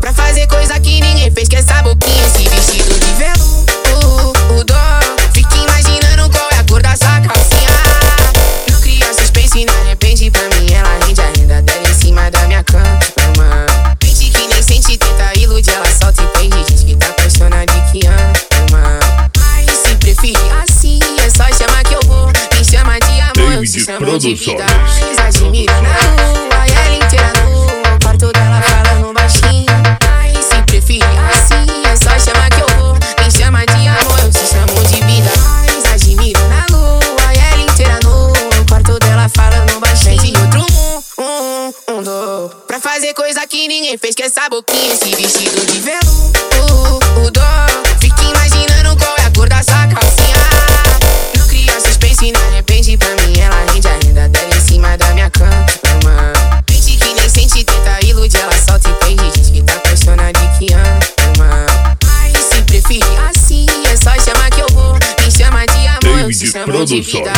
Pra fazer coisa que ninguém fez, que essa boquinha, esse vestido de veludo, o dó. Fica imaginando qual é a cor da sua calcinha. Não cria suspense, não arrepende pra mim. Ela rende a renda dela em cima da minha cama. Gente que nem sente, tenta iludir, ela solta e prende. Gente que tá apaixonada e que ama. Mas se preferir assim, é só chamar que eu vou. Me chama de amor, eu te chamo de vida. Admira, não. que ninguém fez que essa boquinha, esse vestido de veludo. O dó, fica imaginando qual é a cor da sua calcinha. Não cria suspense, não arrepende pra mim. Ela rende a renda até em cima da minha cama. Gente que nem sente, tenta iludir, ela solta e perde. gente que tá apaixonada e que ama. Mas se preferir assim, é só chamar que eu vou. Me chama de amor, me se chama de vida.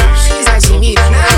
Admirando né?